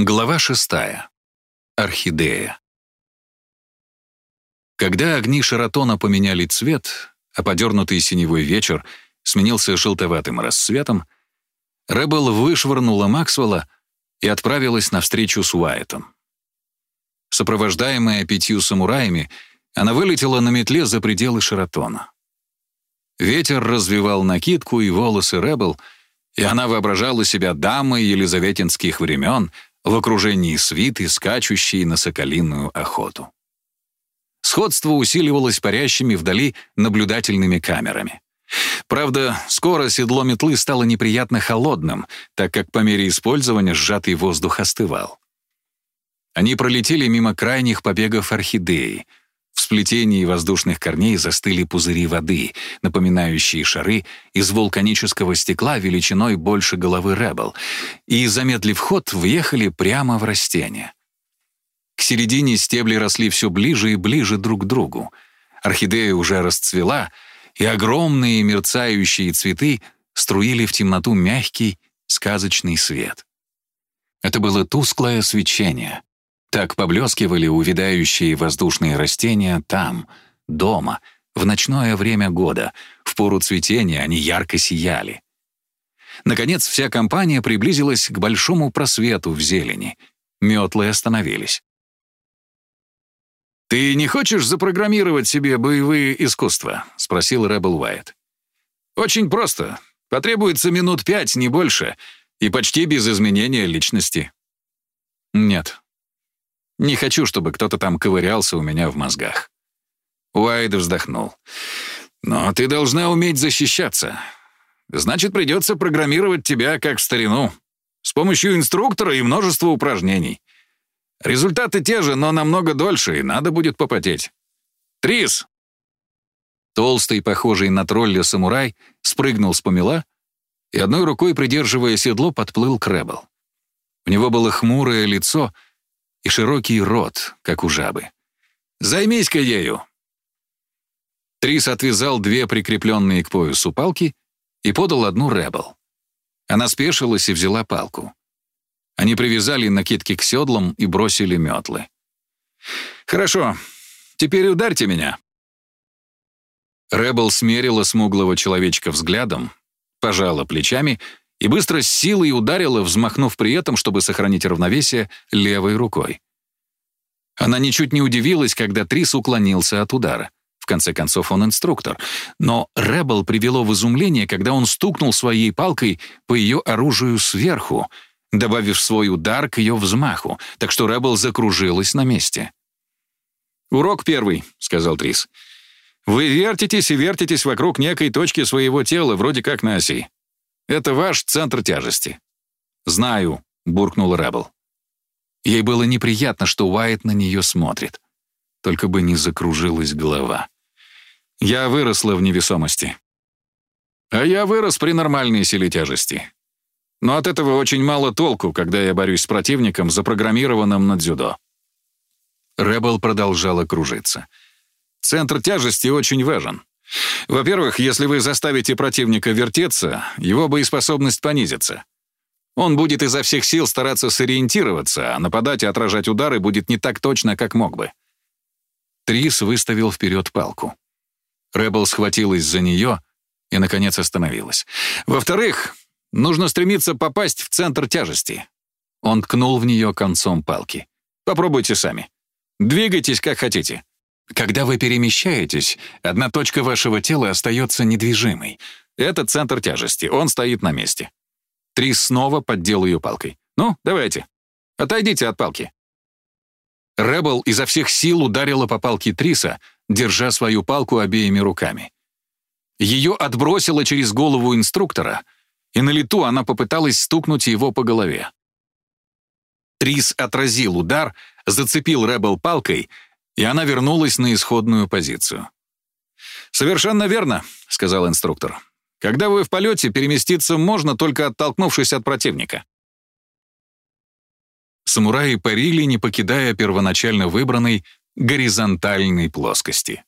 Глава шестая. Орхидея. Когда огни Шаратона поменяли цвет, а подернутый синевой вечер сменился желтоватым рассветом, Рэббл вышвырнула Максвелла и отправилась на встречу с Уайтом. Сопровождаемая пятью самураями, она вылетела на метле за пределы Шаратона. Ветер развевал накидку и волосы Рэббл, и она воображала себя дамой елизаветинских времен — в окружении свиты, скачущей на соколиную охоту. Сходство усиливалось парящими вдали наблюдательными камерами. Правда, скоро седло метлы стало неприятно холодным, так как по мере использования сжатый воздух остывал. Они пролетели мимо крайних побегов орхидеи — в сплетении воздушных корней застыли пузыри воды, напоминающие шары из вулканического стекла величиной больше головы Ребел, и, замедлив ход, въехали прямо в растение. К середине стебли росли все ближе и ближе друг к другу. Орхидея уже расцвела, и огромные мерцающие цветы струили в темноту мягкий, сказочный свет. Это было тусклое свечение — так поблескивали увядающие воздушные растения там, дома, в ночное время года, в пору цветения они ярко сияли. Наконец, вся компания приблизилась к большому просвету в зелени. Метлы остановились. «Ты не хочешь запрограммировать себе боевые искусства?» — спросил Рэббл Уайт. «Очень просто. Потребуется минут пять, не больше, и почти без изменения личности». «Нет», не хочу, чтобы кто-то там ковырялся у меня в мозгах». Уайд вздохнул. «Но ты должна уметь защищаться. Значит, придется программировать тебя как в старину, с помощью инструктора и множества упражнений. Результаты те же, но намного дольше, и надо будет попотеть. Трис!» Толстый, похожий на тролля самурай, спрыгнул с помела и одной рукой, придерживая седло, подплыл к Рэббл. У него было хмурое лицо — и широкий рот, как у жабы. «Займись-ка ею!» Трис отвязал две прикрепленные к поясу палки и подал одну Рэббл. Она спешилась и взяла палку. Они привязали накидки к седлам и бросили метлы. «Хорошо, теперь ударьте меня». Рэббл смерила смуглого человечка взглядом, пожала плечами и быстро с силой ударила, взмахнув при этом, чтобы сохранить равновесие, левой рукой. Она ничуть не удивилась, когда Трис уклонился от удара. В конце концов, он инструктор. Но Рэббл привело в изумление, когда он стукнул своей палкой по ее оружию сверху, добавив свой удар к ее взмаху, так что Рэббл закружилась на месте. «Урок первый», — сказал Трис. «Вы вертитесь и вертитесь вокруг некой точки своего тела, вроде как на оси. Это ваш центр тяжести». «Знаю», — буркнул Рэббл. Ей было неприятно, что Уайт на нее смотрит. Только бы не закружилась голова. «Я выросла в невесомости». «А я вырос при нормальной силе тяжести. Но от этого очень мало толку, когда я борюсь с противником, запрограммированным на дзюдо». Рэббл продолжала кружиться. «Центр тяжести очень важен. Во-первых, если вы заставите противника вертеться, его боеспособность понизится. Он будет изо всех сил стараться сориентироваться, а нападать и отражать удары будет не так точно, как мог бы. Трис выставил вперед палку. Рэббл схватилась за нее и, наконец, остановилась. Во-вторых, нужно стремиться попасть в центр тяжести. Он ткнул в нее концом палки. Попробуйте сами. Двигайтесь, как хотите. Когда вы перемещаетесь, одна точка вашего тела остается недвижимой. Это центр тяжести, он стоит на месте. Трис снова поддел ее палкой. «Ну, давайте. Отойдите от палки». Рэббл изо всех сил ударила по палке Триса, держа свою палку обеими руками. Ее отбросило через голову инструктора, и на лету она попыталась стукнуть его по голове. Трис отразил удар, зацепил Рэббл палкой — и она вернулась на исходную позицию. «Совершенно верно», — сказал инструктор. «Когда вы в полете, переместиться можно, только оттолкнувшись от противника». Самураи парили, не покидая первоначально выбранной горизонтальной плоскости.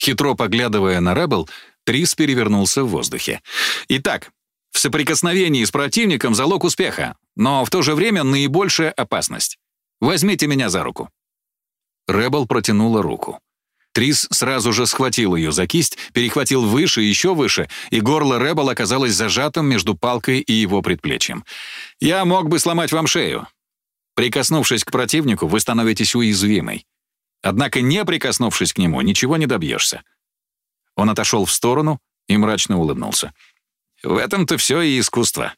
Хитро поглядывая на Ребел, Трис перевернулся в воздухе. «Итак, в соприкосновении с противником залог успеха. но в то же время наибольшая опасность. Возьмите меня за руку». Ребел протянула руку. Трис сразу же схватил ее за кисть, перехватил выше, еще выше, и горло Ребел оказалось зажатым между палкой и его предплечьем. «Я мог бы сломать вам шею. Прикоснувшись к противнику, вы становитесь уязвимой. Однако, не прикоснувшись к нему, ничего не добьешься». Он отошел в сторону и мрачно улыбнулся. «В этом-то все и искусство».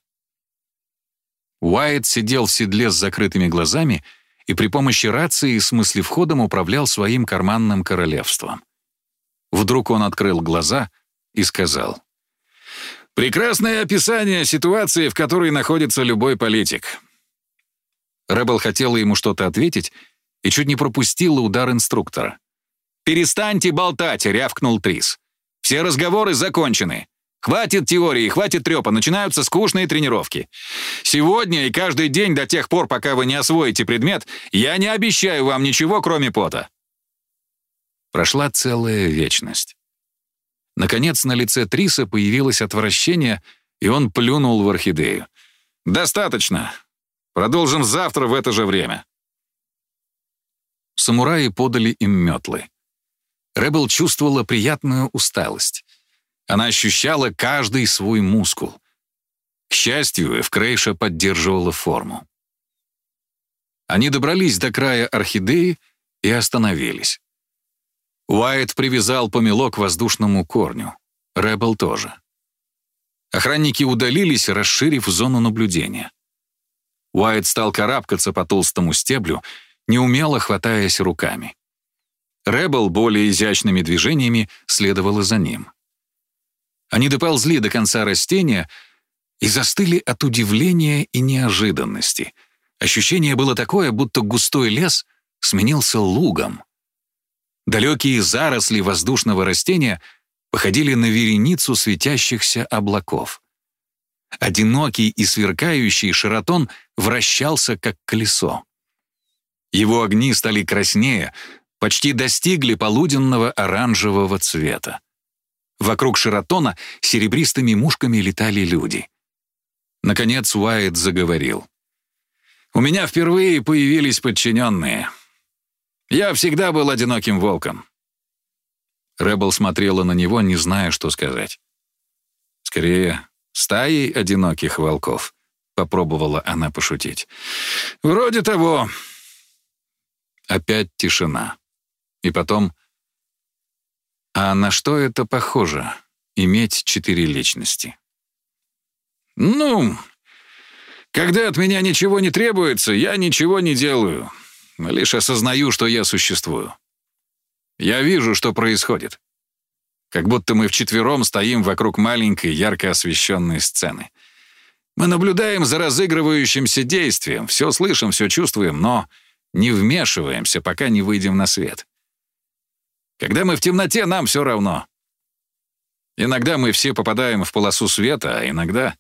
Уайт сидел в седле с закрытыми глазами и при помощи рации с мыслевходом управлял своим карманным королевством. Вдруг он открыл глаза и сказал. «Прекрасное описание ситуации, в которой находится любой политик». Рэббл хотела ему что-то ответить и чуть не пропустила удар инструктора. «Перестаньте болтать!» — рявкнул Трис. «Все разговоры закончены. Хватит теории, хватит трепа, начинаются скучные тренировки. Сегодня и каждый день до тех пор, пока вы не освоите предмет, я не обещаю вам ничего, кроме пота». Прошла целая вечность. Наконец на лице Триса появилось отвращение, и он плюнул в орхидею. «Достаточно. Продолжим завтра в это же время». Самураи подали им метлы. Рэббл чувствовала приятную усталость. Она ощущала каждый свой мускул. К счастью, Эвкрейша поддерживала форму. Они добрались до края орхидеи и остановились. Уайт привязал помело к воздушному корню. Рэббл тоже. Охранники удалились, расширив зону наблюдения. Уайт стал карабкаться по толстому стеблю, неумело хватаясь руками. Рэббл более изящными движениями следовала за ним. Они доползли до конца растения и застыли от удивления и неожиданности. Ощущение было такое, будто густой лес сменился лугом. Далекие заросли воздушного растения походили на вереницу светящихся облаков. Одинокий и сверкающий широтон вращался, как колесо. Его огни стали краснее, почти достигли полуденного оранжевого цвета. Вокруг Шератона серебристыми мушками летали люди. Наконец Уайт заговорил. «У меня впервые появились подчиненные. Я всегда был одиноким волком». Рэббл смотрела на него, не зная, что сказать. «Скорее, стаей одиноких волков», — попробовала она пошутить. «Вроде того». Опять тишина. И потом а на что это похоже — иметь четыре личности? «Ну, когда от меня ничего не требуется, я ничего не делаю, лишь осознаю, что я существую. Я вижу, что происходит. Как будто мы вчетвером стоим вокруг маленькой, ярко освещенной сцены. Мы наблюдаем за разыгрывающимся действием, все слышим, все чувствуем, но не вмешиваемся, пока не выйдем на свет. Когда мы в темноте, нам все равно. Иногда мы все попадаем в полосу света, а иногда...»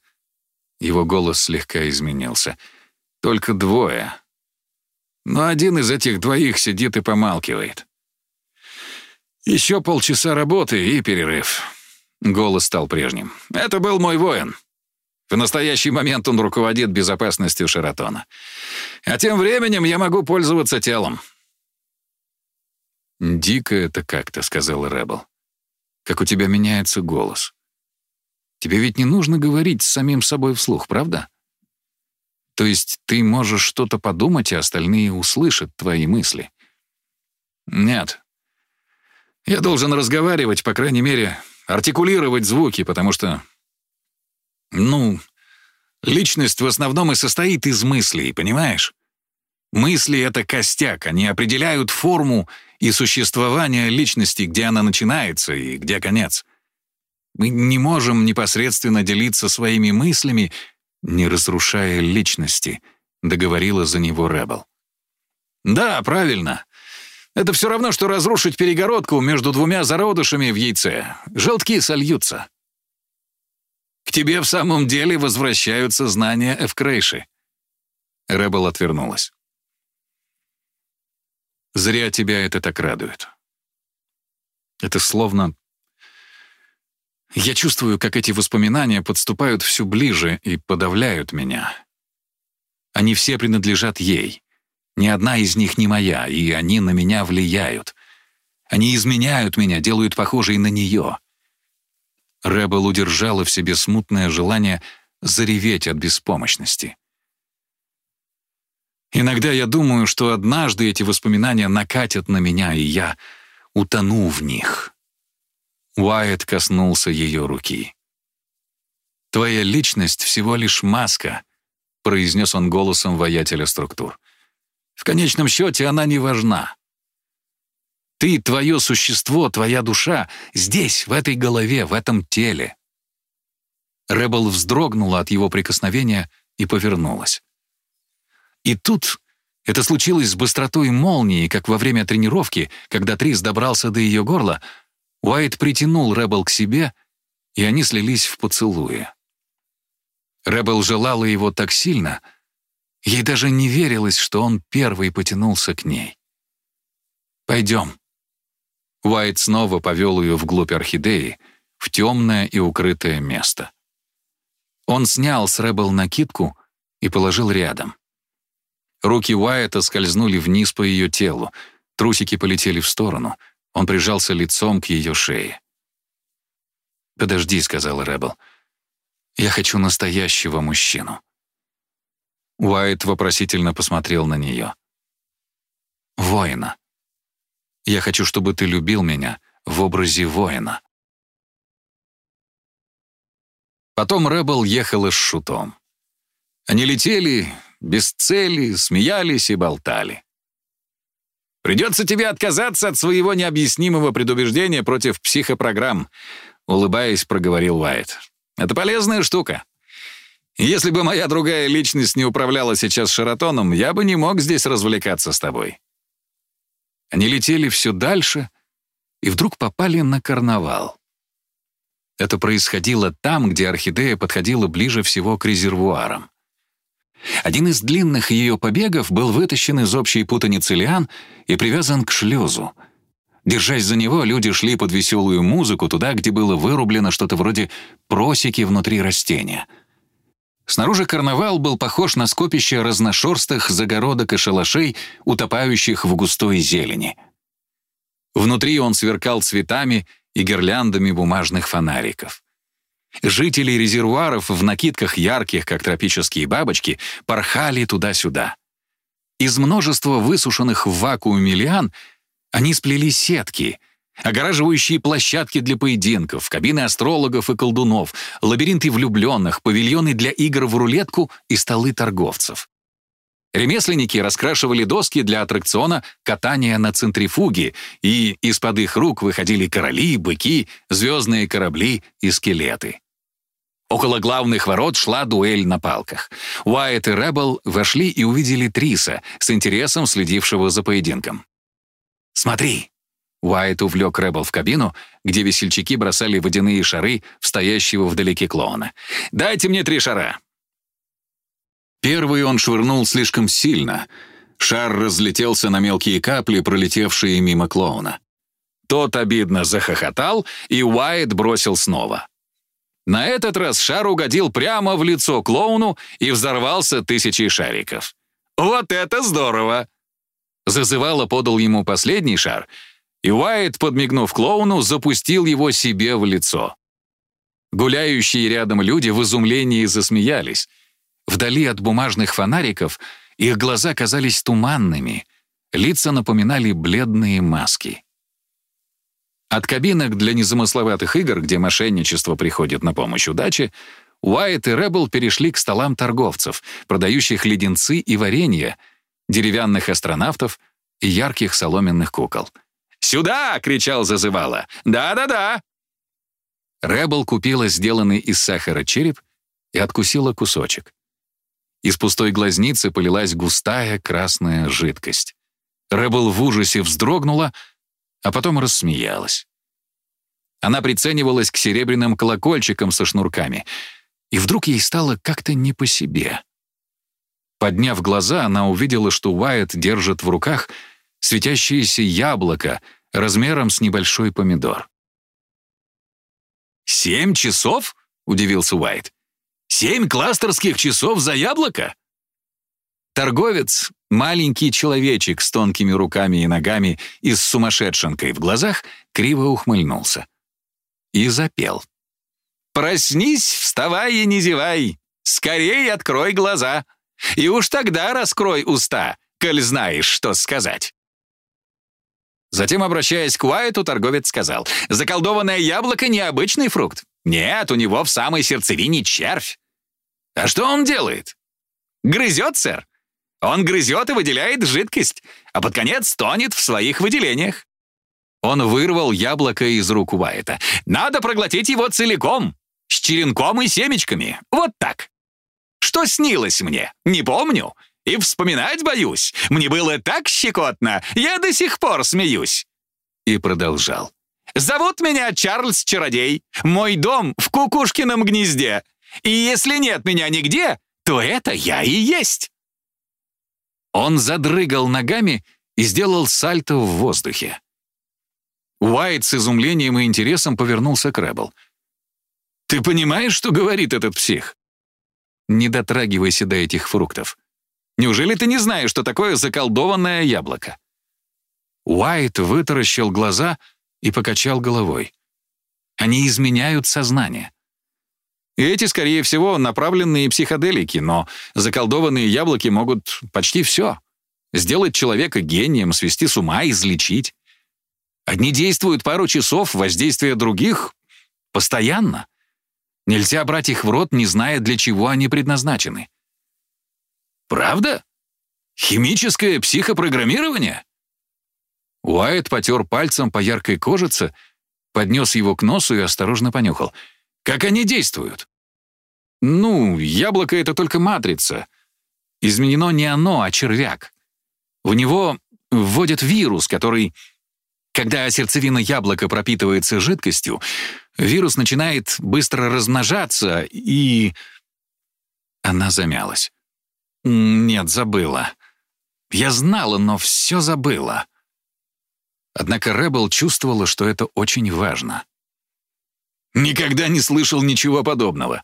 Его голос слегка изменился. «Только двое. Но один из этих двоих сидит и помалкивает. Еще полчаса работы и перерыв». Голос стал прежним. «Это был мой воин. В настоящий момент он руководит безопасностью Шератона. А тем временем я могу пользоваться телом. «Дико это как-то», — сказал Рэббл. «Как у тебя меняется голос. Тебе ведь не нужно говорить с самим собой вслух, правда? То есть ты можешь что-то подумать, а остальные услышат твои мысли?» «Нет. Я должен разговаривать, по крайней мере, артикулировать звуки, потому что... Ну, личность в основном и состоит из мыслей, понимаешь? Мысли — это костяк, они определяют форму и существование личности, где она начинается и где конец. Мы не можем непосредственно делиться своими мыслями, не разрушая личности, договорила за него Рэббл. Да, правильно. Это все равно, что разрушить перегородку между двумя зародышами в яйце. Желтки сольются. К тебе в самом деле возвращаются знания Эвкрейши. Рэббл отвернулась. Зря тебя это так радует. Это словно... Я чувствую, как эти воспоминания подступают все ближе и подавляют меня. Они все принадлежат ей. Ни одна из них не моя, и они на меня влияют. Они изменяют меня, делают похожей на нее. Рэббл удержала в себе смутное желание зареветь от беспомощности. Иногда я думаю, что однажды эти воспоминания накатят на меня, и я утону в них. Уайт коснулся ее руки. «Твоя личность всего лишь маска», — произнес он голосом воятеля структур. «В конечном счете она не важна. Ты, твое существо, твоя душа здесь, в этой голове, в этом теле». Рэббл вздрогнула от его прикосновения и повернулась. И тут это случилось с быстротой молнии, как во время тренировки, когда Трис добрался до ее горла, Уайт притянул Рэббл к себе, и они слились в поцелуе. Рэббл желала его так сильно, ей даже не верилось, что он первый потянулся к ней. «Пойдем». Уайт снова повел ее вглубь орхидеи, в темное и укрытое место. Он снял с Рэббл накидку и положил рядом. Руки Уайта скользнули вниз по ее телу, трусики полетели в сторону. Он прижался лицом к ее шее. «Подожди», — сказала Рэббл. «Я хочу настоящего мужчину». Уайт вопросительно посмотрел на нее. «Воина. Я хочу, чтобы ты любил меня в образе воина». Потом Рэббл ехала с шутом. Они летели, без цели, смеялись и болтали. «Придется тебе отказаться от своего необъяснимого предубеждения против психопрограмм», улыбаясь, проговорил Уайт. «Это полезная штука. Если бы моя другая личность не управляла сейчас Шаратоном, я бы не мог здесь развлекаться с тобой». Они летели все дальше и вдруг попали на карнавал. Это происходило там, где орхидея подходила ближе всего к резервуарам. Один из длинных ее побегов был вытащен из общей путаницы лиан и привязан к шлюзу. Держась за него, люди шли под веселую музыку туда, где было вырублено что-то вроде просеки внутри растения. Снаружи карнавал был похож на скопище разношерстых загородок и шалашей, утопающих в густой зелени. Внутри он сверкал цветами и гирляндами бумажных фонариков. Жители резервуаров в накидках ярких, как тропические бабочки, порхали туда-сюда. Из множества высушенных в вакууме лиан они сплели сетки, огораживающие площадки для поединков, кабины астрологов и колдунов, лабиринты влюбленных, павильоны для игр в рулетку и столы торговцев. Ремесленники раскрашивали доски для аттракциона катания на центрифуге, и из-под их рук выходили короли, быки, звездные корабли и скелеты. Около главных ворот шла дуэль на палках. Уайт и Рэббл вошли и увидели Триса, с интересом следившего за поединком. «Смотри!» Уайт увлек Рэббл в кабину, где весельчаки бросали водяные шары в стоящего вдалеке клоуна. «Дайте мне три шара!» Первый он швырнул слишком сильно. Шар разлетелся на мелкие капли, пролетевшие мимо клоуна. Тот обидно захохотал, и Уайт бросил снова. На этот раз шар угодил прямо в лицо клоуну и взорвался тысячей шариков. «Вот это здорово!» Зазывало подал ему последний шар, и Уайт, подмигнув клоуну, запустил его себе в лицо. Гуляющие рядом люди в изумлении засмеялись. Вдали от бумажных фонариков их глаза казались туманными, лица напоминали бледные маски. От кабинок для незамысловатых игр, где мошенничество приходит на помощь удаче, Уайт и Рэббл перешли к столам торговцев, продающих леденцы и варенье, деревянных астронавтов и ярких соломенных кукол. «Сюда!» — кричал зазывала. «Да-да-да!» Рэббл купила сделанный из сахара череп и откусила кусочек. Из пустой глазницы полилась густая красная жидкость. Рэббл в ужасе вздрогнула — а потом рассмеялась. Она приценивалась к серебряным колокольчикам со шнурками, и вдруг ей стало как-то не по себе. Подняв глаза, она увидела, что Уайт держит в руках светящееся яблоко размером с небольшой помидор. «Семь часов?» — удивился Уайт. «Семь кластерских часов за яблоко?» Торговец, маленький человечек с тонкими руками и ногами и с сумасшедшенкой в глазах, криво ухмыльнулся. И запел. «Проснись, вставай и не зевай, скорей открой глаза, и уж тогда раскрой уста, коль знаешь, что сказать». Затем, обращаясь к Уайту, торговец сказал, «Заколдованное яблоко — необычный фрукт. Нет, у него в самой сердцевине червь. А что он делает? Грызет, сэр. Он грызет и выделяет жидкость, а под конец тонет в своих выделениях. Он вырвал яблоко из рук Уайта. «Надо проглотить его целиком, с черенком и семечками. Вот так. Что снилось мне? Не помню. И вспоминать боюсь. Мне было так щекотно, я до сих пор смеюсь». И продолжал. «Зовут меня Чарльз Чародей. Мой дом в кукушкином гнезде. И если нет меня нигде, то это я и есть». Он задрыгал ногами и сделал сальто в воздухе. Уайт с изумлением и интересом повернулся к Рэббл. «Ты понимаешь, что говорит этот псих?» «Не дотрагивайся до этих фруктов. Неужели ты не знаешь, что такое заколдованное яблоко?» Уайт вытаращил глаза и покачал головой. «Они изменяют сознание. И эти, скорее всего, направленные психоделики, но заколдованные яблоки могут почти все. Сделать человека гением, свести с ума, излечить. Одни действуют пару часов, воздействие других — постоянно. Нельзя брать их в рот, не зная, для чего они предназначены. Правда? Химическое психопрограммирование? Уайт потер пальцем по яркой кожице, поднес его к носу и осторожно понюхал — как они действуют? Ну, яблоко — это только матрица. Изменено не оно, а червяк. В него вводят вирус, который... Когда сердцевина яблока пропитывается жидкостью, вирус начинает быстро размножаться, и... Она замялась. «Нет, забыла. Я знала, но все забыла». Однако Рэббл чувствовала, что это очень важно. Никогда не слышал ничего подобного.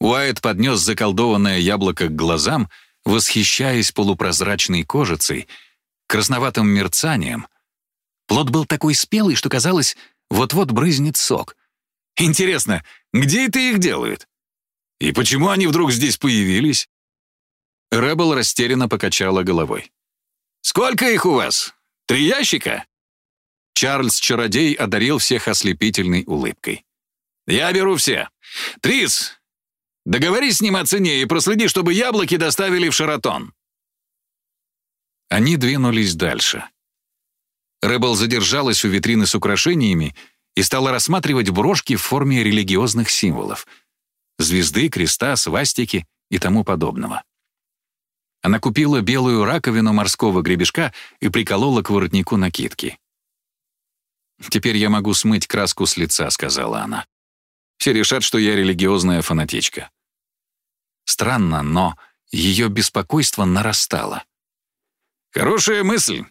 Уайт поднес заколдованное яблоко к глазам, восхищаясь полупрозрачной кожицей, красноватым мерцанием. Плод был такой спелый, что казалось, вот-вот брызнет сок. Интересно, где это их делают? И почему они вдруг здесь появились? Рэббл растерянно покачала головой. «Сколько их у вас? Три ящика?» Чарльз-чародей одарил всех ослепительной улыбкой. «Я беру все. Трис, договорись с ним о цене и проследи, чтобы яблоки доставили в Шаратон». Они двинулись дальше. Рэббл задержалась у витрины с украшениями и стала рассматривать брошки в форме религиозных символов — звезды, креста, свастики и тому подобного. Она купила белую раковину морского гребешка и приколола к воротнику накидки. «Теперь я могу смыть краску с лица», — сказала она. Все решат, что я религиозная фанатичка. Странно, но ее беспокойство нарастало. Хорошая мысль.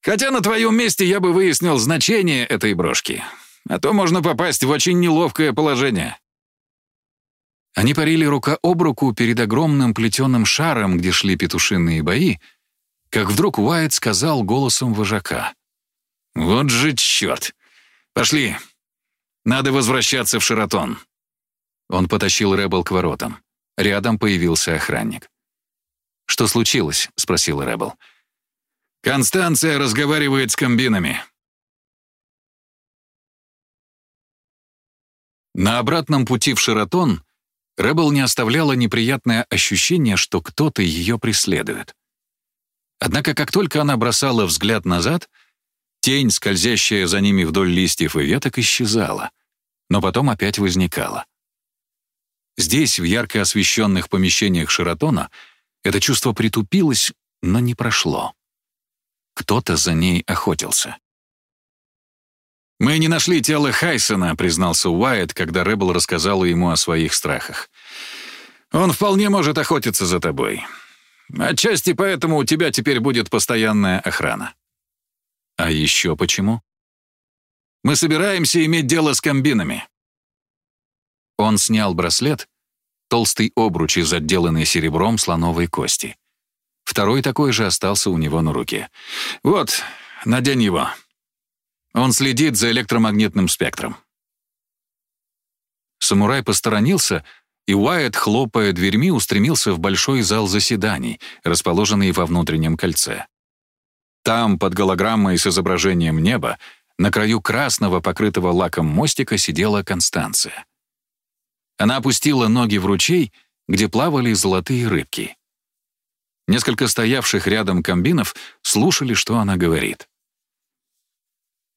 Хотя на твоем месте я бы выяснил значение этой брошки. А то можно попасть в очень неловкое положение. Они парили рука об руку перед огромным плетеным шаром, где шли петушиные бои, как вдруг Уайт сказал голосом вожака. «Вот же черт! Пошли, надо возвращаться в Шератон». Он потащил Рэббл к воротам. Рядом появился охранник. «Что случилось?» — спросил Рэббл. «Констанция разговаривает с комбинами». На обратном пути в Шератон Рэббл не оставляла неприятное ощущение, что кто-то ее преследует. Однако как только она бросала взгляд назад, тень, скользящая за ними вдоль листьев и веток, исчезала но потом опять возникало. Здесь, в ярко освещенных помещениях Шератона, это чувство притупилось, но не прошло. Кто-то за ней охотился. «Мы не нашли тело Хайсона», — признался Уайт, когда Рэббл рассказала ему о своих страхах. «Он вполне может охотиться за тобой. Отчасти поэтому у тебя теперь будет постоянная охрана». «А еще почему?» Мы собираемся иметь дело с комбинами». Он снял браслет толстый обруч из отделанной серебром слоновой кости. Второй такой же остался у него на руке. «Вот, надень его. Он следит за электромагнитным спектром». Самурай посторонился, и Уайт, хлопая дверьми, устремился в большой зал заседаний, расположенный во внутреннем кольце. Там, под голограммой с изображением неба, на краю красного, покрытого лаком мостика, сидела Констанция. Она опустила ноги в ручей, где плавали золотые рыбки. Несколько стоявших рядом комбинов слушали, что она говорит.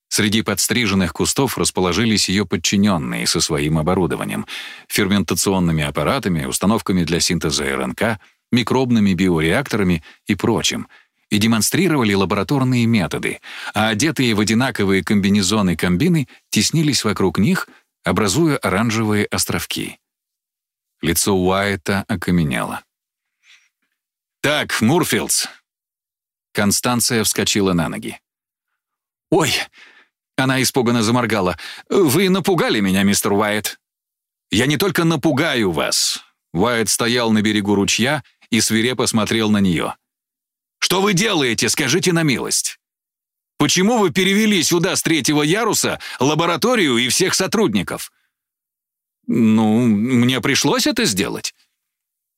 Среди подстриженных кустов расположились ее подчиненные со своим оборудованием, ферментационными аппаратами, установками для синтеза РНК, микробными биореакторами и прочим, и демонстрировали лабораторные методы, а одетые в одинаковые комбинезоны комбины теснились вокруг них, образуя оранжевые островки. Лицо Уайта окаменело. «Так, Мурфилдс!» Констанция вскочила на ноги. «Ой!» Она испуганно заморгала. «Вы напугали меня, мистер Уайт!» «Я не только напугаю вас!» Уайт стоял на берегу ручья и свирепо смотрел на нее. «Что вы делаете, скажите на милость? Почему вы перевели сюда с третьего яруса лабораторию и всех сотрудников?» «Ну, мне пришлось это сделать.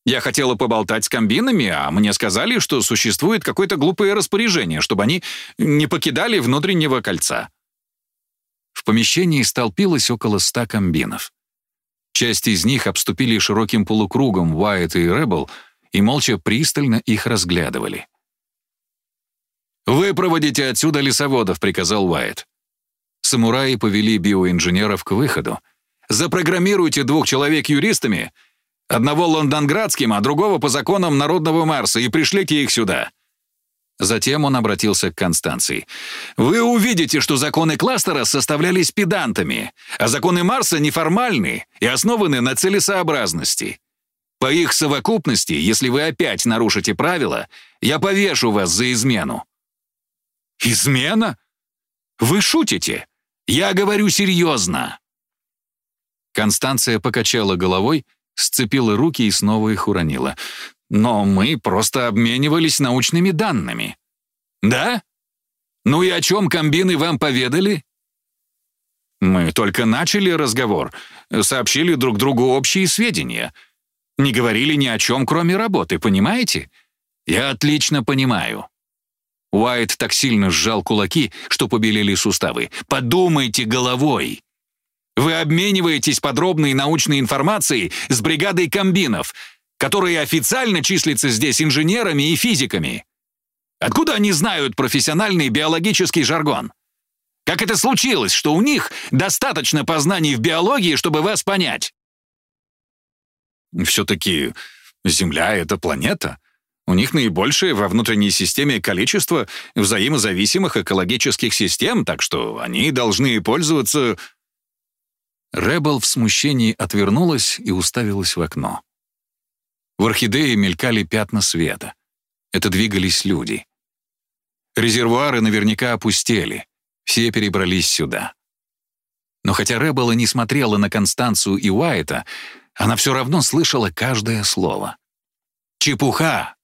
Я хотела поболтать с комбинами, а мне сказали, что существует какое-то глупое распоряжение, чтобы они не покидали внутреннего кольца». В помещении столпилось около ста комбинов. Часть из них обступили широким полукругом Уайт и Рэббл и молча пристально их разглядывали. «Вы проводите отсюда лесоводов», — приказал Уайт. Самураи повели биоинженеров к выходу. «Запрограммируйте двух человек юристами, одного лондонградским, а другого по законам Народного Марса, и пришлите их сюда». Затем он обратился к Констанции. «Вы увидите, что законы кластера составлялись педантами, а законы Марса неформальны и основаны на целесообразности. По их совокупности, если вы опять нарушите правила, я повешу вас за измену». «Измена? Вы шутите? Я говорю серьезно!» Констанция покачала головой, сцепила руки и снова их уронила. «Но мы просто обменивались научными данными». «Да? Ну и о чем комбины вам поведали?» «Мы только начали разговор, сообщили друг другу общие сведения. Не говорили ни о чем, кроме работы, понимаете? Я отлично понимаю». Уайт так сильно сжал кулаки, что побелели суставы. «Подумайте головой!» Вы обмениваетесь подробной научной информацией с бригадой комбинов, которые официально числятся здесь инженерами и физиками. Откуда они знают профессиональный биологический жаргон? Как это случилось, что у них достаточно познаний в биологии, чтобы вас понять? Все-таки Земля — это планета. У них наибольшее во внутренней системе количество взаимозависимых экологических систем, так что они должны пользоваться... Рэббл в смущении отвернулась и уставилась в окно. В орхидее мелькали пятна света. Это двигались люди. Резервуары наверняка опустели. Все перебрались сюда. Но хотя Рэббл и не смотрела на Констанцию и Уайта, она все равно слышала каждое слово. «Чепуха!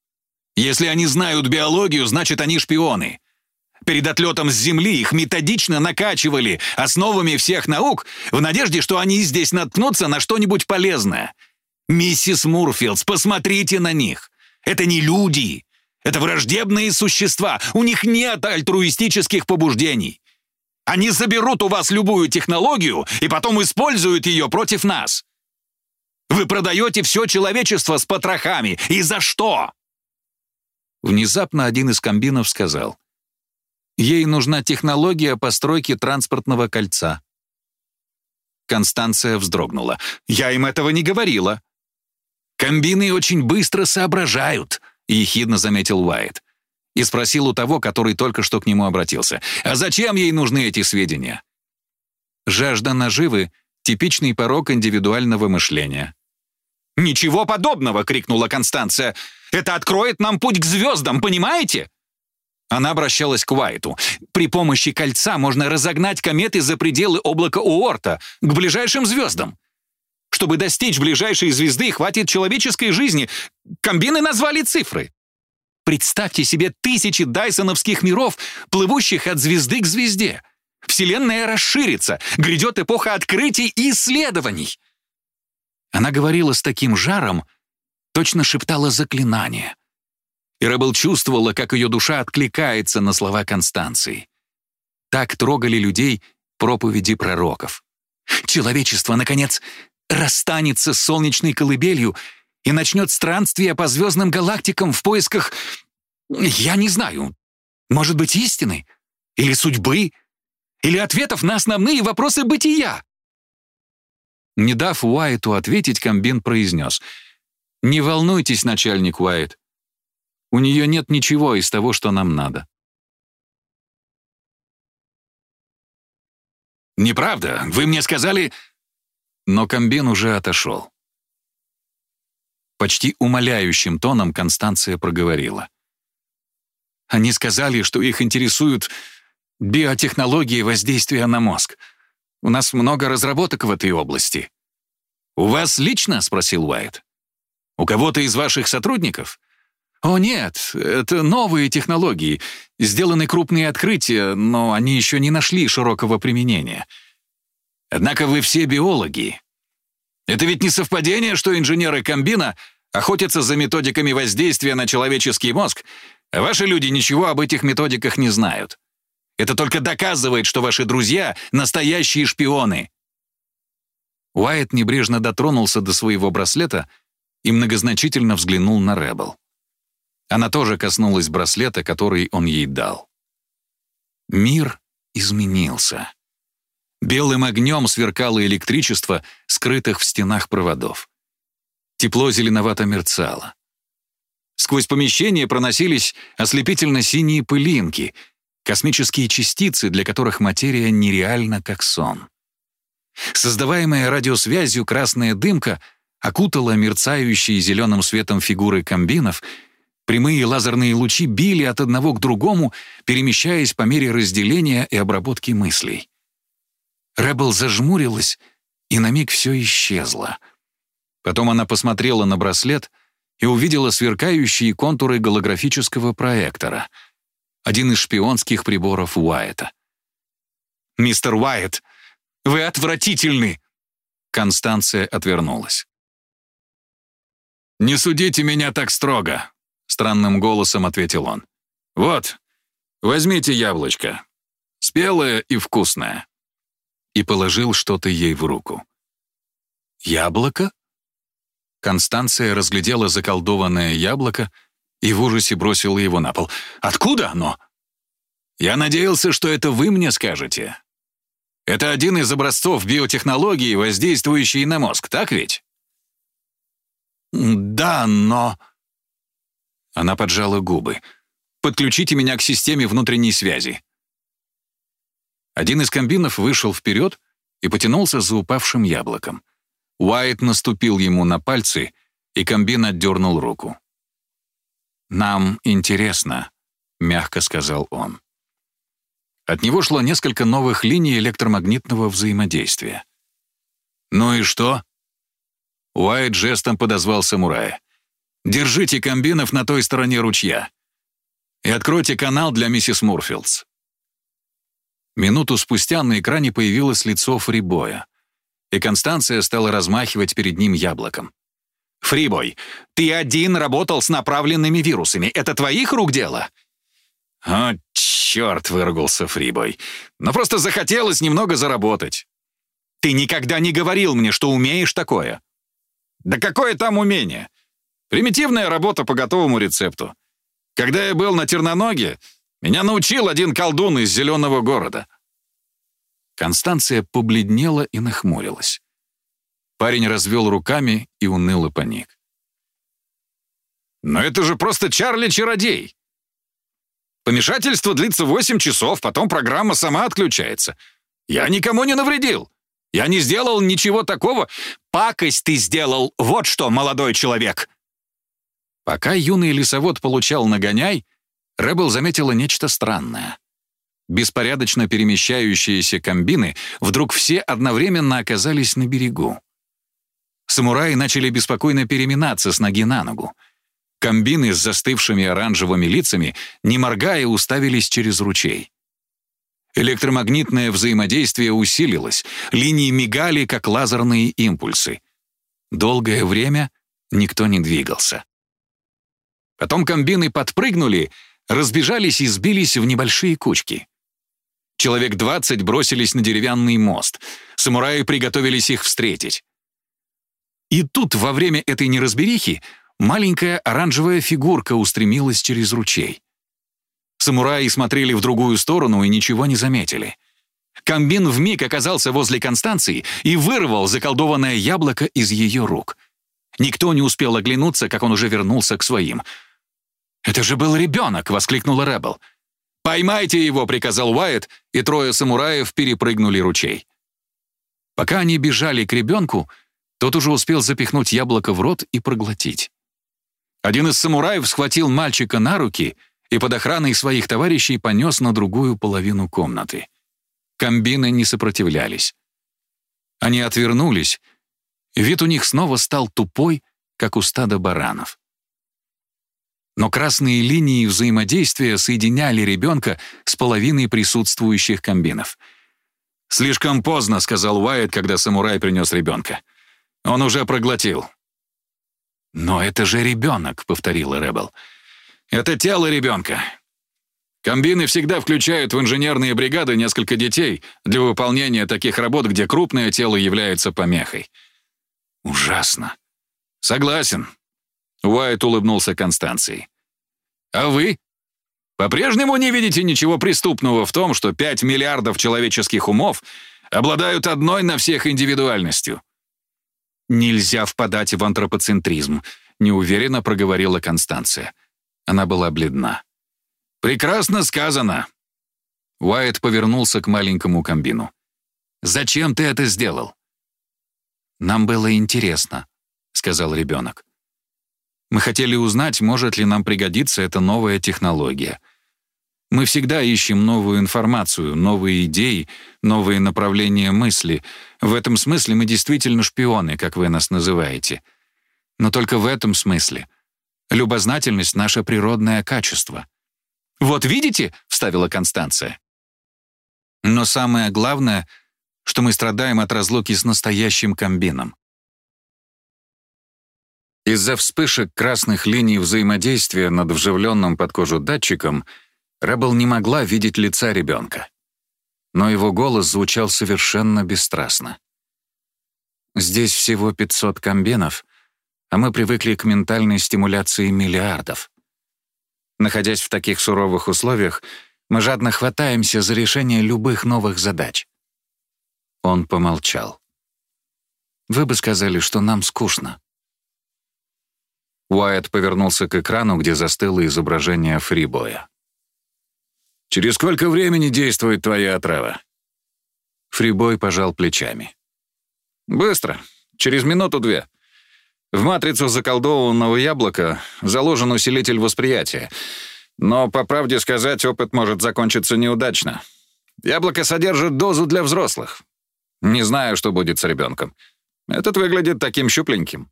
Если они знают биологию, значит, они шпионы. Перед отлетом с Земли их методично накачивали основами всех наук в надежде, что они здесь наткнутся на что-нибудь полезное. Миссис Мурфилдс, посмотрите на них. Это не люди. Это враждебные существа. У них нет альтруистических побуждений. Они заберут у вас любую технологию и потом используют ее против нас. Вы продаете все человечество с потрохами. И за что? Внезапно один из комбинов сказал, «Ей нужна технология постройки транспортного кольца». Констанция вздрогнула. «Я им этого не говорила». «Комбины очень быстро соображают», — ехидно заметил Уайт. И спросил у того, который только что к нему обратился, «А зачем ей нужны эти сведения?» Жажда наживы — типичный порог индивидуального мышления. «Ничего подобного!» — крикнула Констанция. Это откроет нам путь к звездам, понимаете?» Она обращалась к Уайту. «При помощи кольца можно разогнать кометы за пределы облака Уорта, к ближайшим звездам. Чтобы достичь ближайшей звезды, хватит человеческой жизни. Комбины назвали цифры. Представьте себе тысячи дайсоновских миров, плывущих от звезды к звезде. Вселенная расширится, грядет эпоха открытий и исследований. Она говорила с таким жаром, точно шептала заклинание. И Рэббл чувствовала, как ее душа откликается на слова Констанции. Так трогали людей проповеди пророков. Человечество, наконец, расстанется с солнечной колыбелью и начнет странствие по звездным галактикам в поисках, я не знаю, может быть, истины? Или судьбы? Или ответов на основные вопросы бытия? Не дав Уайту ответить, комбин произнес. «Не волнуйтесь, начальник Уайт. У нее нет ничего из того, что нам надо». «Неправда. Вы мне сказали...» Но комбин уже отошел. Почти умоляющим тоном Констанция проговорила. «Они сказали, что их интересуют биотехнологии воздействия на мозг. У нас много разработок в этой области». «У вас лично?» — спросил Уайт. «У кого-то из ваших сотрудников?» «О, нет, это новые технологии. Сделаны крупные открытия, но они еще не нашли широкого применения. Однако вы все биологи. Это ведь не совпадение, что инженеры комбина охотятся за методиками воздействия на человеческий мозг, а ваши люди ничего об этих методиках не знают. Это только доказывает, что ваши друзья — настоящие шпионы». Уайт небрежно дотронулся до своего браслета и многозначительно взглянул на Рэббл. Она тоже коснулась браслета, который он ей дал. Мир изменился. Белым огнем сверкало электричество, скрытых в стенах проводов. Тепло зеленовато мерцало. Сквозь помещение проносились ослепительно-синие пылинки — космические частицы, для которых материя нереальна, как сон. Создаваемая радиосвязью красная дымка окутала мерцающие зеленым светом фигуры комбинов, прямые лазерные лучи били от одного к другому, перемещаясь по мере разделения и обработки мыслей. Рэббл зажмурилась, и на миг все исчезло. Потом она посмотрела на браслет и увидела сверкающие контуры голографического проектора — один из шпионских приборов Уайта. «Мистер Уайт, вы отвратительны!» Констанция отвернулась. «Не судите меня так строго», — странным голосом ответил он. «Вот, возьмите яблочко. Спелое и вкусное». И положил что-то ей в руку. «Яблоко?» Констанция разглядела заколдованное яблоко и в ужасе бросила его на пол. «Откуда оно?» «Я надеялся, что это вы мне скажете. Это один из образцов биотехнологии, воздействующий на мозг, так ведь?» «Да, но...» Она поджала губы. «Подключите меня к системе внутренней связи». Один из комбинов вышел вперед и потянулся за упавшим яблоком. Уайт наступил ему на пальцы, и комбин отдернул руку. «Нам интересно», — мягко сказал он. От него шло несколько новых линий электромагнитного взаимодействия. «Ну и что?» Уайт жестом подозвал самурая. «Держите комбинов на той стороне ручья и откройте канал для миссис Мурфилдс». Минуту спустя на экране появилось лицо Фрибоя, и Констанция стала размахивать перед ним яблоком. Фрибой, ты один работал с направленными вирусами. Это твоих рук дело?» «О, черт!» — выругался Фрибой. «Но просто захотелось немного заработать». «Ты никогда не говорил мне, что умеешь такое». «Да какое там умение? Примитивная работа по готовому рецепту. Когда я был на Терноноге, меня научил один колдун из зеленого города». Констанция побледнела и нахмурилась. Парень развел руками и уныло поник. «Но это же просто Чарли-чародей! Помешательство длится восемь часов, потом программа сама отключается. Я никому не навредил. Я не сделал ничего такого. Пакость ты сделал, вот что, молодой человек!» Пока юный лесовод получал нагоняй, Рэббл заметила нечто странное. Беспорядочно перемещающиеся комбины вдруг все одновременно оказались на берегу. Самураи начали беспокойно переминаться с ноги на ногу. Комбины с застывшими оранжевыми лицами, не моргая, уставились через ручей. Электромагнитное взаимодействие усилилось, линии мигали, как лазерные импульсы. Долгое время никто не двигался. Потом комбины подпрыгнули, разбежались и сбились в небольшие кучки. Человек двадцать бросились на деревянный мост. Самураи приготовились их встретить. И тут, во время этой неразберихи, маленькая оранжевая фигурка устремилась через ручей. Самураи смотрели в другую сторону и ничего не заметили. Комбин вмиг оказался возле Констанции и вырвал заколдованное яблоко из ее рук. Никто не успел оглянуться, как он уже вернулся к своим. «Это же был ребенок!» — воскликнула Рэббл. «Поймайте его!» — приказал Уайт, и трое самураев перепрыгнули ручей. Пока они бежали к ребенку, тот уже успел запихнуть яблоко в рот и проглотить. Один из самураев схватил мальчика на руки и под охраной своих товарищей понес на другую половину комнаты. Комбины не сопротивлялись. Они отвернулись, вид у них снова стал тупой, как у стада баранов. Но красные линии взаимодействия соединяли ребенка с половиной присутствующих комбинов. «Слишком поздно», — сказал Уайт, когда самурай принес ребенка. Он уже проглотил». «Но это же ребенок», — повторила Рэббл. «Это тело ребенка. Комбины всегда включают в инженерные бригады несколько детей для выполнения таких работ, где крупное тело является помехой». «Ужасно». «Согласен», — Уайт улыбнулся Констанции. «А вы? По-прежнему не видите ничего преступного в том, что 5 миллиардов человеческих умов обладают одной на всех индивидуальностью?» «Нельзя впадать в антропоцентризм», — неуверенно проговорила Констанция. Она была бледна. «Прекрасно сказано!» Уайт повернулся к маленькому комбину. «Зачем ты это сделал?» «Нам было интересно», — сказал ребенок. «Мы хотели узнать, может ли нам пригодиться эта новая технология. Мы всегда ищем новую информацию, новые идеи, новые направления мысли. В этом смысле мы действительно шпионы, как вы нас называете. Но только в этом смысле. Любознательность — наше природное качество. «Вот видите?» — вставила Констанция. Но самое главное, что мы страдаем от разлуки с настоящим комбином. Из-за вспышек красных линий взаимодействия над вживленным под кожу датчиком — Рэббл не могла видеть лица ребенка. Но его голос звучал совершенно бесстрастно. «Здесь всего 500 комбинов, а мы привыкли к ментальной стимуляции миллиардов. Находясь в таких суровых условиях, мы жадно хватаемся за решение любых новых задач». Он помолчал. «Вы бы сказали, что нам скучно». Уайт повернулся к экрану, где застыло изображение фрибоя. Через сколько времени действует твоя отрава?» Фрибой пожал плечами. «Быстро. Через минуту-две. В матрицу заколдованного яблока заложен усилитель восприятия. Но, по правде сказать, опыт может закончиться неудачно. Яблоко содержит дозу для взрослых. Не знаю, что будет с ребенком. Этот выглядит таким щупленьким».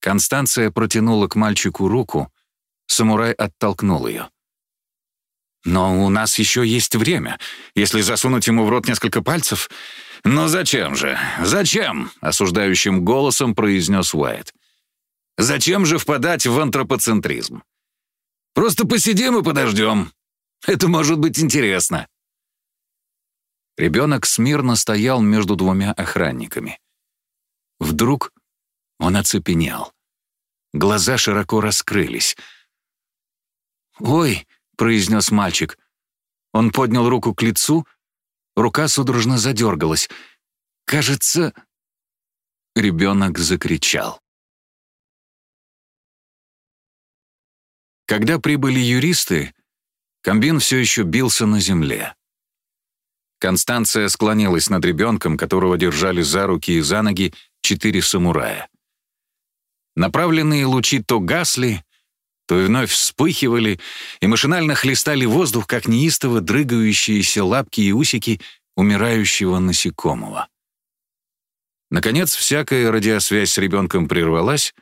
Констанция протянула к мальчику руку. Самурай оттолкнул ее. Но у нас еще есть время. Если засунуть ему в рот несколько пальцев... «Но зачем же? Зачем?» — осуждающим голосом произнес Уайт. «Зачем же впадать в антропоцентризм? Просто посидим и подождем. Это может быть интересно». Ребенок смирно стоял между двумя охранниками. Вдруг он оцепенел. Глаза широко раскрылись. «Ой!» — произнес мальчик. Он поднял руку к лицу, рука судорожно задергалась. «Кажется...» Ребенок закричал. Когда прибыли юристы, комбин все еще бился на земле. Констанция склонилась над ребенком, которого держали за руки и за ноги четыре самурая. Направленные лучи то гасли, то вновь вспыхивали и машинально хлестали воздух, как неистово дрыгающиеся лапки и усики умирающего насекомого. Наконец, всякая радиосвязь с ребенком прервалась,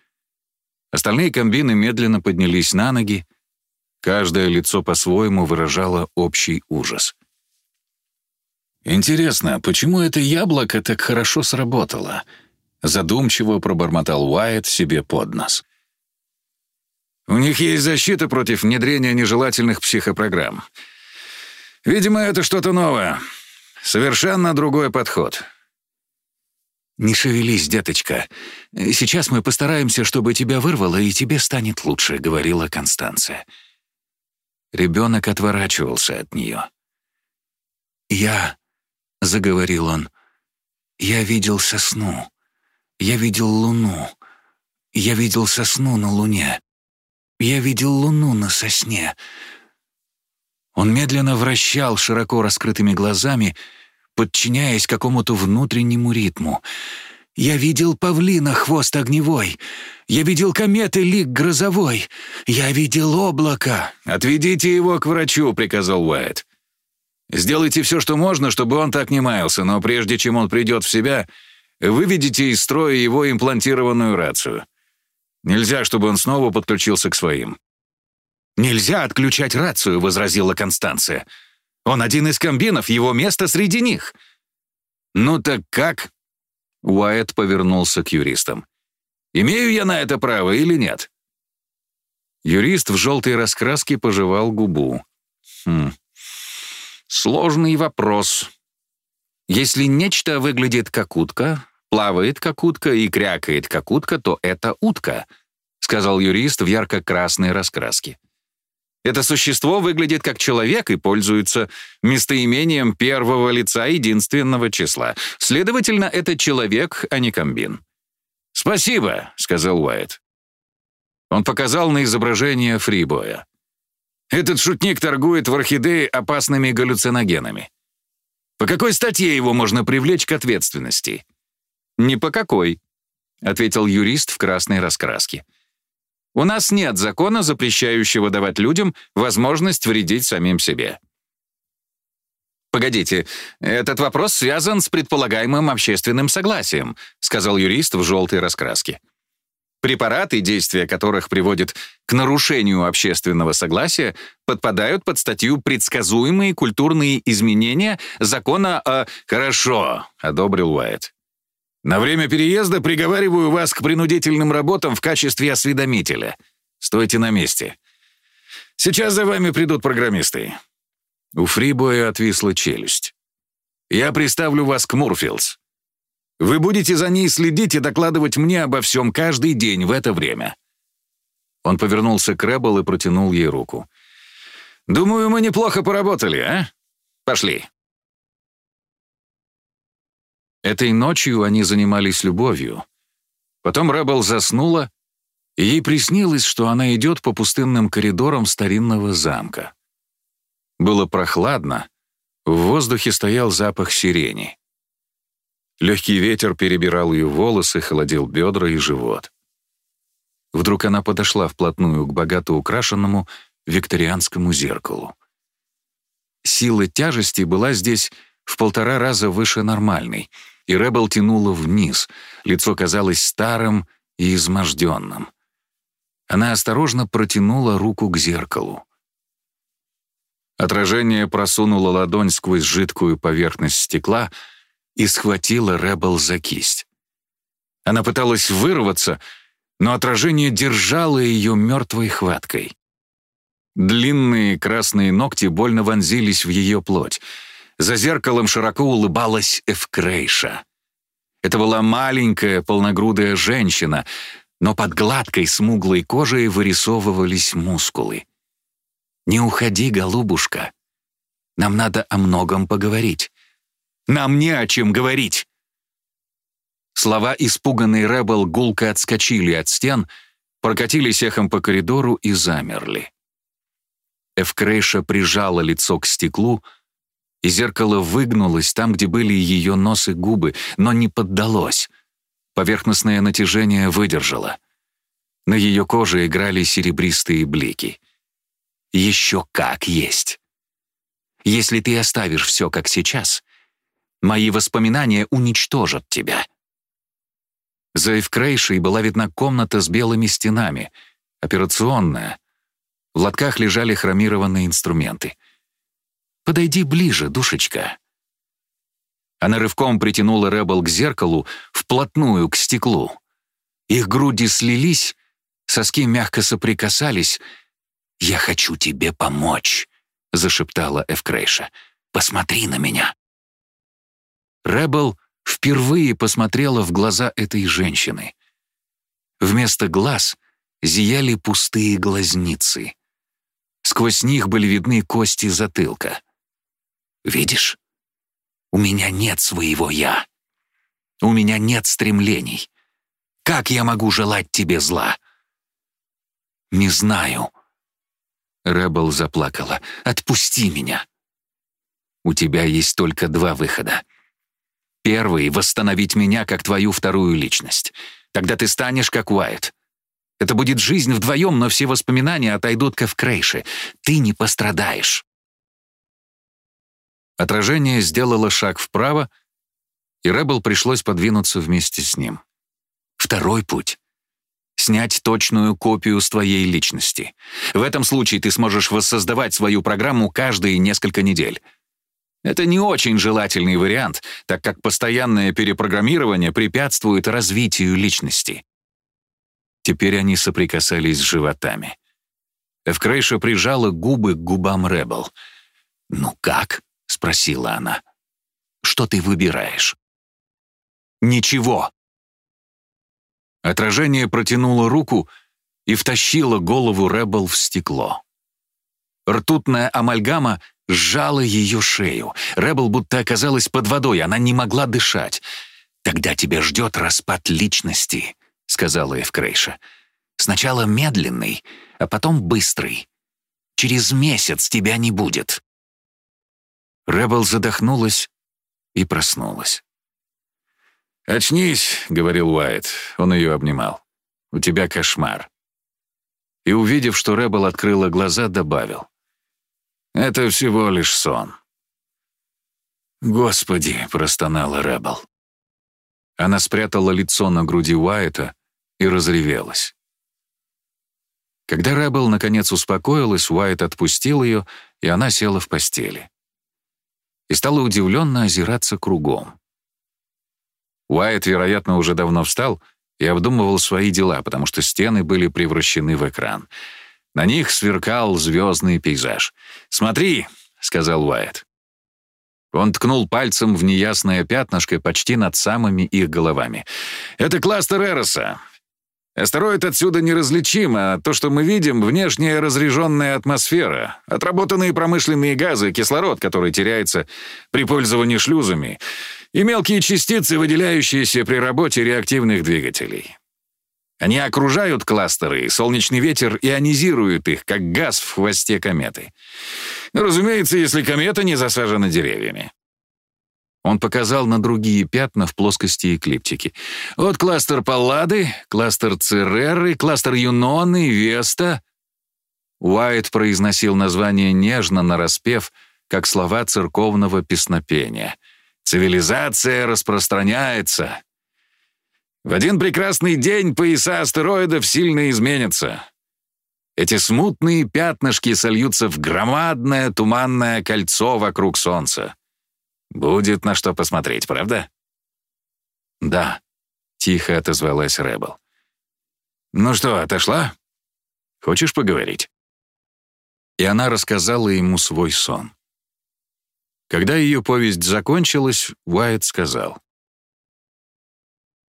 остальные комбины медленно поднялись на ноги, каждое лицо по-своему выражало общий ужас. «Интересно, почему это яблоко так хорошо сработало?» Задумчиво пробормотал Уайт себе под нос. «У них есть защита против внедрения нежелательных психопрограмм. Видимо, это что-то новое. Совершенно другой подход. «Не шевелись, деточка. Сейчас мы постараемся, чтобы тебя вырвало, и тебе станет лучше», — говорила Констанция. Ребенок отворачивался от нее. «Я...» — заговорил он. «Я видел сосну. Я видел луну. Я видел сосну на луне. Я видел луну на сосне. Он медленно вращал широко раскрытыми глазами, подчиняясь какому-то внутреннему ритму. «Я видел павлина хвост огневой. Я видел кометы лик грозовой. Я видел облако». «Отведите его к врачу», — приказал Уайт. «Сделайте все, что можно, чтобы он так не маялся, но прежде чем он придет в себя, выведите из строя его имплантированную рацию. Нельзя, чтобы он снова подключился к своим. «Нельзя отключать рацию», — возразила Констанция. «Он один из комбинов, его место среди них». «Ну так как?» Уайт повернулся к юристам. «Имею я на это право или нет?» Юрист в желтой раскраске пожевал губу. «Хм. Сложный вопрос. Если нечто выглядит как утка, плавает как утка и крякает как утка, то это утка», сказал юрист в ярко-красной раскраске. Это существо выглядит как человек и пользуется местоимением первого лица единственного числа. Следовательно, это человек, а не комбин. «Спасибо», — сказал Уайт. Он показал на изображение Фрибоя. «Этот шутник торгует в орхидее опасными галлюциногенами. По какой статье его можно привлечь к ответственности?» «Ни по какой», — ответил юрист в красной раскраске. У нас нет закона, запрещающего давать людям возможность вредить самим себе. «Погодите, этот вопрос связан с предполагаемым общественным согласием», сказал юрист в желтой раскраске. Препараты, действия которых приводят к нарушению общественного согласия, подпадают под статью «Предсказуемые культурные изменения закона о...» «Хорошо», — одобрил Уайт. На время переезда приговариваю вас к принудительным работам в качестве осведомителя. Стойте на месте. Сейчас за вами придут программисты». У Фрибоя отвисла челюсть. «Я приставлю вас к Мурфилдс. Вы будете за ней следить и докладывать мне обо всем каждый день в это время». Он повернулся к Рэббл и протянул ей руку. «Думаю, мы неплохо поработали, а? Пошли». Этой ночью они занимались любовью. Потом Рэббл заснула, и ей приснилось, что она идет по пустынным коридорам старинного замка. Было прохладно, в воздухе стоял запах сирени. Легкий ветер перебирал ее волосы, холодил бедра и живот. Вдруг она подошла вплотную к богато украшенному викторианскому зеркалу. Сила тяжести была здесь в полтора раза выше нормальной — и Рэббл тянула вниз, лицо казалось старым и изможденным. Она осторожно протянула руку к зеркалу. Отражение просунуло ладонь сквозь жидкую поверхность стекла и схватило Рэббл за кисть. Она пыталась вырваться, но отражение держало ее мертвой хваткой. Длинные красные ногти больно вонзились в ее плоть — за зеркалом широко улыбалась Эвкрейша. Это была маленькая полногрудая женщина, но под гладкой смуглой кожей вырисовывались мускулы. «Не уходи, голубушка. Нам надо о многом поговорить. Нам не о чем говорить!» Слова испуганный Рэббл гулко отскочили от стен, прокатились эхом по коридору и замерли. Эвкрейша прижала лицо к стеклу, и зеркало выгнулось там, где были ее нос и губы, но не поддалось. Поверхностное натяжение выдержало. На ее коже играли серебристые блики. Еще как есть. Если ты оставишь все как сейчас, мои воспоминания уничтожат тебя. За Эвкрейшей была видна комната с белыми стенами, операционная. В лотках лежали хромированные инструменты. «Подойди ближе, душечка». Она рывком притянула Рэббл к зеркалу, вплотную к стеклу. Их груди слились, соски мягко соприкасались. «Я хочу тебе помочь», — зашептала Эвкрейша. «Посмотри на меня». Рэббл впервые посмотрела в глаза этой женщины. Вместо глаз зияли пустые глазницы. Сквозь них были видны кости затылка. «Видишь, у меня нет своего «я». У меня нет стремлений. Как я могу желать тебе зла?» «Не знаю». Рэббл заплакала. «Отпусти меня». «У тебя есть только два выхода. Первый — восстановить меня как твою вторую личность. Тогда ты станешь как Уайт. Это будет жизнь вдвоем, но все воспоминания отойдут к Эвкрейше. Ты не пострадаешь. Отражение сделало шаг вправо, и Рэббл пришлось подвинуться вместе с ним. Второй путь — снять точную копию с твоей личности. В этом случае ты сможешь воссоздавать свою программу каждые несколько недель. Это не очень желательный вариант, так как постоянное перепрограммирование препятствует развитию личности. Теперь они соприкасались животами. Эвкрейша прижала губы к губам Рэббл. «Ну как?» — спросила она. «Что ты выбираешь?» «Ничего». Отражение протянуло руку и втащило голову Рэббл в стекло. Ртутная амальгама сжала ее шею. Рэббл будто оказалась под водой, она не могла дышать. «Тогда тебя ждет распад личности», — сказала Эвкрейша. «Сначала медленный, а потом быстрый. Через месяц тебя не будет». Рэббл задохнулась и проснулась. «Очнись», — говорил Уайт, он ее обнимал. «У тебя кошмар». И, увидев, что Рэббл открыла глаза, добавил. Это всего лишь сон». «Господи!» — простонала Рэббл. Она спрятала лицо на груди Уайта и разревелась. Когда Рэббл наконец успокоилась, Уайт отпустил ее, и она села в постели. И стала удивленно озираться кругом. Уайт, вероятно, уже давно встал и обдумывал свои дела, потому что стены были превращены в экран — на них сверкал звездный пейзаж. «Смотри», — сказал Уайт. Он ткнул пальцем в неясное пятнышко почти над самыми их головами. «Это кластер Эроса. Астероид отсюда неразличим, а то, что мы видим, внешняя разреженная атмосфера, отработанные промышленные газы, кислород, который теряется при пользовании шлюзами, и мелкие частицы, выделяющиеся при работе реактивных двигателей. Они окружают кластеры, солнечный ветер ионизирует их, как газ в хвосте кометы. Разумеется, если комета не засажена деревьями. Он показал на другие пятна в плоскости эклиптики. Вот кластер Паллады, кластер Цереры, кластер Юноны, Веста. Уайт произносил название нежно, нараспев, как слова церковного песнопения. «Цивилизация распространяется, в один прекрасный день пояса астероидов сильно изменятся. Эти смутные пятнышки сольются в громадное туманное кольцо вокруг Солнца. Будет на что посмотреть, правда? Да, тихо отозвалась Рэббл. Ну что, отошла? Хочешь поговорить? И она рассказала ему свой сон. Когда ее повесть закончилась, Уайт сказал.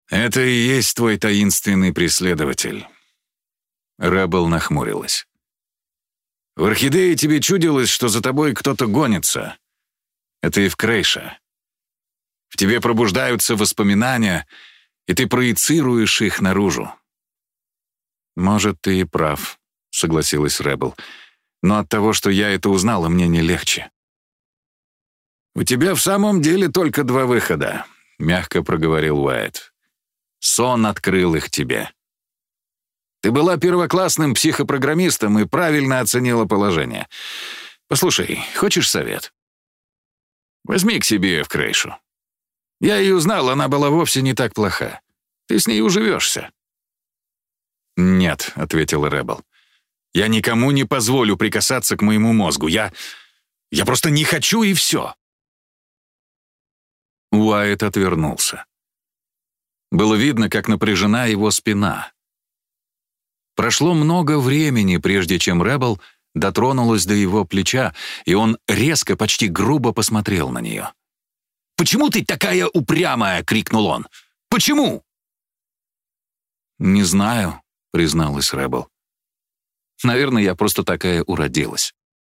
«Это и есть твой таинственный преследователь». Рэббл нахмурилась. «В Орхидее тебе чудилось, что за тобой кто-то гонится. Это и в Крейша. В тебе пробуждаются воспоминания, и ты проецируешь их наружу». «Может, ты и прав», — согласилась Рэббл. «Но от того, что я это узнала, мне не легче». «У тебя в самом деле только два выхода», — мягко проговорил Уайт. Сон открыл их тебе. Ты была первоклассным психопрограммистом и правильно оценила положение. Послушай, хочешь совет? Возьми к себе в крейшу. Я ее узнал, она была вовсе не так плоха. Ты с ней уживешься». «Нет», — ответил Ребел. «Я никому не позволю прикасаться к моему мозгу. Я... я просто не хочу, и все». Уайт отвернулся. Было видно, как напряжена его спина. Прошло много времени, прежде чем Ребел дотронулась до его плеча, и он резко, почти грубо посмотрел на нее. «Почему ты такая упрямая?» — крикнул он. «Почему?» «Не знаю», — призналась Рэббл. «Наверное, я просто такая уродилась».